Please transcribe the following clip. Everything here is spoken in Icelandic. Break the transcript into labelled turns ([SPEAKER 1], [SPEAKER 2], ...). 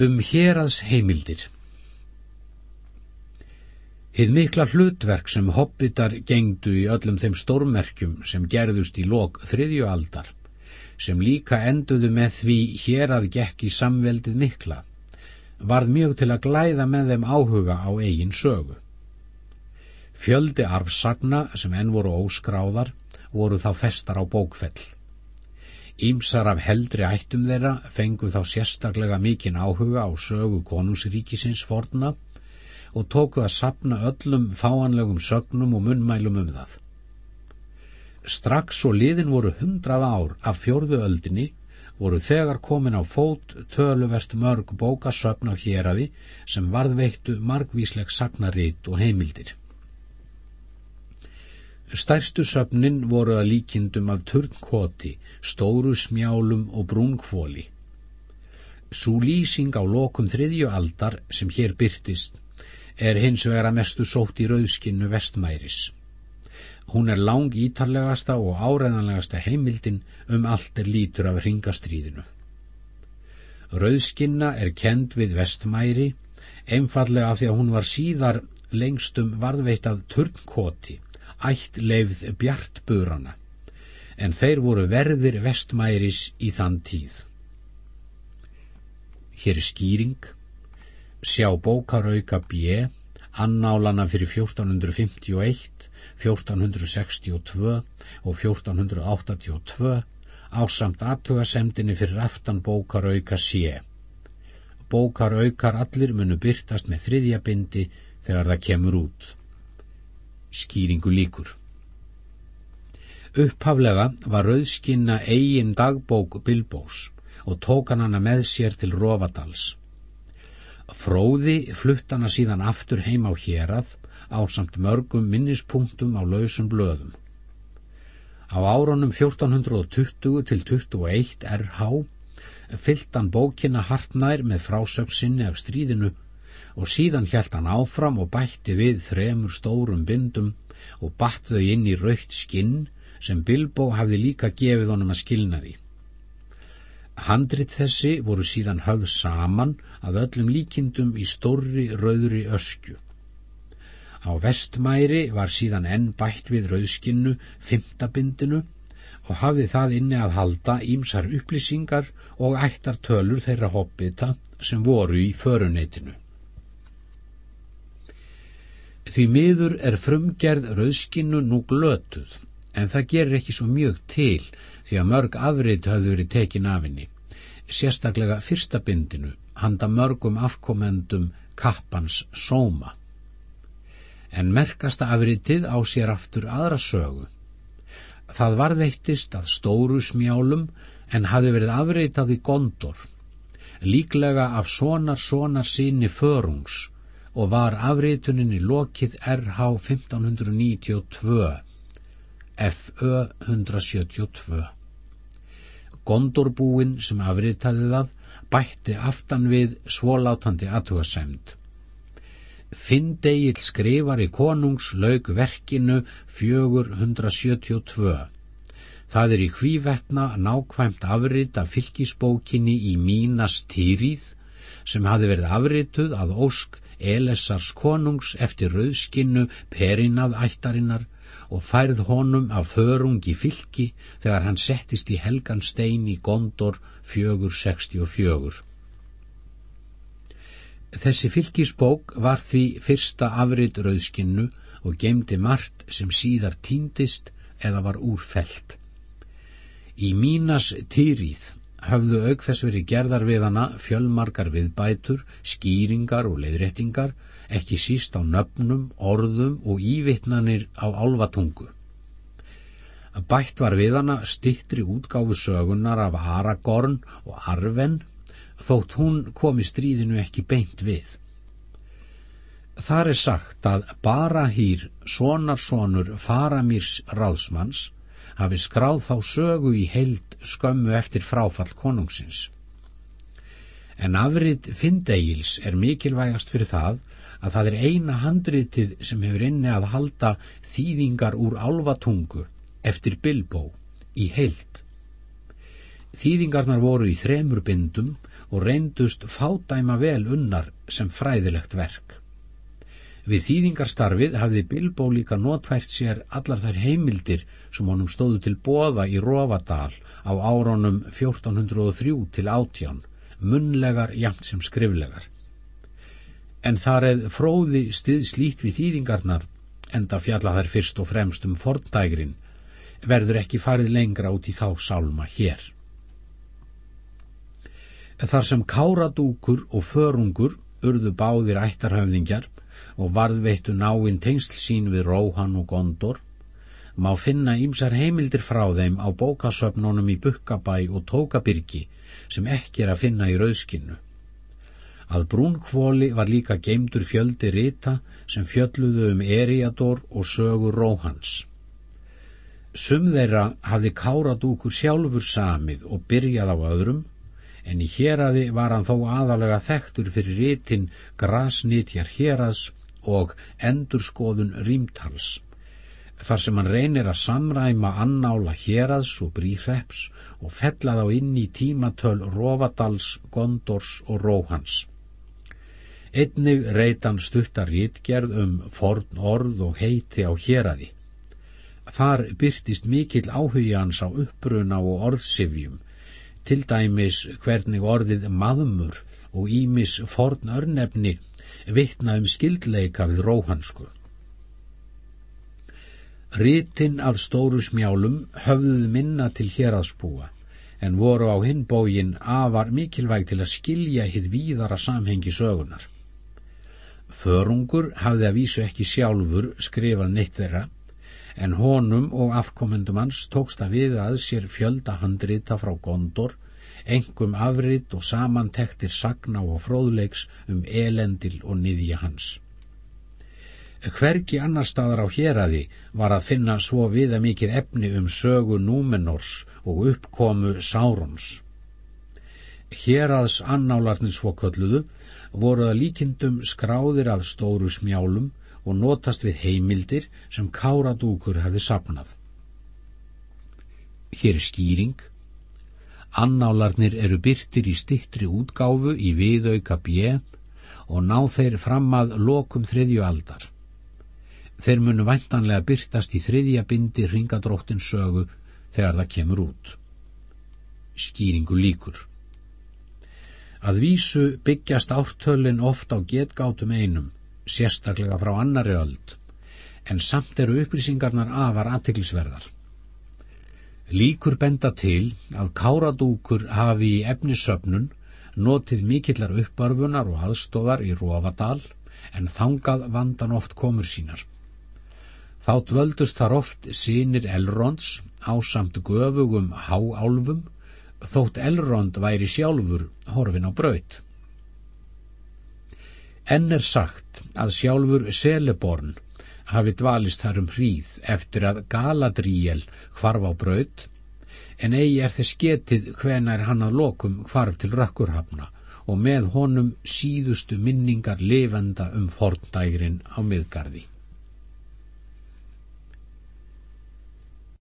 [SPEAKER 1] Um hérads heimildir Hið mikla hlutverk sem hobbitar gengdu í öllum þeim stórmerkjum sem gerðust í lok þriðju aldar, sem líka enduðu með því hér að gekk í samveldið mikla, varð mjög til að glæða með þeim áhuga á eigin sögu. Fjöldi arfsagna sem enn voru óskráðar voru þá festar á bókfell. Ímsar af heldri ættum þeirra fengu þá sérstaklega mikinn áhuga á sögu konungsríkisins forna og tóku að sapna öllum fáanlegum sögnum og munnmælum um það. Strax og liðin voru hundrað ár af fjórðu öldinni voru þegar komin á fót töluvert mörg bókasögn á héræði sem varðveittu margvísleg sagnaritt og heimildir. Stærstu söfnin voru að líkindum af turnkoti, stóru smjálum og brúnkvóli. Sú lýsing á lokum þriðju aldar sem hér byrtist er hins vegar að mestu sótt í rauðskinnu vestmæris. Hún er lang ítarlegasta og áreðanlegasta heimildin um allt er lítur af ringastríðinu. Rauðskinna er kend við vestmæri, einfallega af því að hún var síðar lengstum varðveitað turnkoti ættleifð bjartburana, en þeir voru verðir vestmæris í þann tíð. Hér er skýring, sjá bókarauka B, annálana fyrir 1451, 1462 og 1482 ásamt aðtugasemdini fyrir aftan bókarauka C. Bókaraukar allir munu byrtast með þriðja bindi þegar það kemur út skýringu líkur. Upphaflega var rauðskinna eigin dagbók Bilbós og tók hann hana með sér til Rófadals. Fróði flutt hana síðan aftur heim á hérað á samt mörgum minnispunktum á lausum blöðum. Á árunum 1420 til 21 RH fyllt hann bókina hartnær með frásöksinni af stríðinu og síðan hjælt hann áfram og bætti við þremur stórum bindum og batt þau inn í raukt skinn sem Bilbo hafði líka gefið honum að skilna því. Handrit þessi voru síðan höfð saman að öllum líkindum í stórri rauðri öskju. Á vestmæri var síðan enn bætt við rauðskinnu fymtabindinu og hafði það inni að halda ímsar upplýsingar og ættar tölur þeirra hobbita sem voru í föruneytinu. Því miður er frumgerð rauðskinnu nú glötuð, en það gerir ekki svo mjög til því að mörg afrið hafðu verið tekin af henni. Sérstaklega fyrsta bindinu, handa mörgum afkomendum kappans sóma. En merkasta afriðtið á sér aftur aðra sögu. Það varðeittist að stóru smjálum en hafi verið afriðtað í gondor, líklega af sonar sonar síni förungs og var afrituninni lokið RH 1592 FÖ 172 Gondorbúin sem afritaði það bætti aftan við svólátandi aðtugasemd Findegil skrifar í konungs laug verkinu 472 Það er í hvívetna nákvæmt afrit af fylgisbókinni í Mínas Týrið sem hafi verið afrituð að ósk Elessars konungs eftir rauðskinnu perinað ættarinnar og færð honum af förungi fylki þegar hann settist í helgan stein í Gondor 464. Þessi fylkisbók var því fyrsta afrit rauðskinnu og gemdi margt sem síðar týndist eða var úrfelt. Í mínas týrið höfðu auk þess verið gerðar við hana fjölmarkar viðbætur, skýringar og leiðréttingar, ekki síst á nöfnum, orðum og ívitnanir á álvatungu. Bætt var við hana stittri útgáfu sögunar af Aragorn og Arven, þótt hún kom í stríðinu ekki beint við. Þar er sagt að Barahýr, sonarsonur Faramírs ráðsmanns, hafi skráð þá sögu í heild skömmu eftir fráfall konungsins. En afrit Findegils er mikilvægast fyrir það að það er eina handritið sem hefur inni að halda þýðingar úr álvatungu eftir Bilbo í heild. Þýðingarnar voru í þremur bindum og reyndust fádæma vel unnar sem fræðilegt verk. Við þýðingarstarfið hafði Bilbo líka notvært sér allar þær heimildir sem honum stóðu til bóða í Rófadal á áronum 1403 til átján, munlegar jæmt sem skriflegar. En þar eð fróði stið slít við þýðingarnar, enda fjalla þær fyrst og fremst um forndægrin, verður ekki farið lengra út í þá sálma hér. Þar sem káradúkur og förungur urðu báðir ættarhöfðingjar og varðveittu náinn tengsl sín við Róhan og Gondor, má finna ímsar heimildir frá þeim á bókasöfnunum í Bukkabæ og Tókabyrgi sem ekki er að finna í rauðskinnu. Að brúnkvóli var líka geimdur fjöldi rita sem fjölluðu um Eriador og sögur Róhans. Sum þeirra hafði Káradúkur sjálfur samið og byrjað á öðrum en í héraði var hann þó aðalega þekktur fyrir ritin grasnitjar hérads og endurskoðun rýmtals þar sem hann reynir að samræma annála hérads og bríhreps og fella þá inn í tímatöl Rófadals, Gondors og Róhans. Einnig reytan stuttar rítgerð um forn orð og heiti á héradi. Þar byrtist mikill áhugi hans á uppbruna og orðsifjum til dæmis hvernig orðið maðmur og ímis forn örnefni vittna um skildleika við róhansku. Rítin af stóru smjálum höfðuð minna til héraðsbúa en voru á hinn bógin afar mikilvæg til að skilja hitt víðara samhengi sögunar. Förungur hafði að vísu ekki sjálfur skrifað neitt þeirra en honum og afkomendum hans tókst að við að sér fjölda handrita frá Gondor, engum afrit og samantektir sagna og fróðleiks um elendil og niðja hans. Hvergi annar staðar á héradi var að finna svo viða mikið efni um sögu Númenors og uppkomu Sárons. Hérads annálarnir svo kölluðu voru að líkindum skráðir að stóru smjálum og notast við heimildir sem Káradúkur hefði sapnað. Hér er skýring. Annálarnir eru byrtir í stittri útgáfu í viðauka bjö og ná þeir fram að lokum þriðju aldar. Þeir munu væntanlega byrtast í þriðja bindi ringadróttin sögu þegar það kemur út. Skýringu líkur. Að vísu byggjast ártölin oft á getgátum einum sérstaklega frá annari öld, en samt eru upplýsingarnar afar aðtiklisverðar. Líkur benda til að káradúkur hafi í efnissöfnun notið mikillar uppbarfunar og aðstóðar í Rófadal en þangað vandan oft komur sínar. Þá dvöldust þar oft sínir Elrons á samt göfugum háálfum þótt Elrond væri sjálfur horfin á braut. Enn er sagt að sjálfur Seleborn hafi dvalist þar um hríð eftir að Galadriel hvarf á braut, en eigi er þess getið hvenar hann að lokum hvarf til rökkurhafna og með honum síðustu minningar lifenda um forndægrin á miðgarði.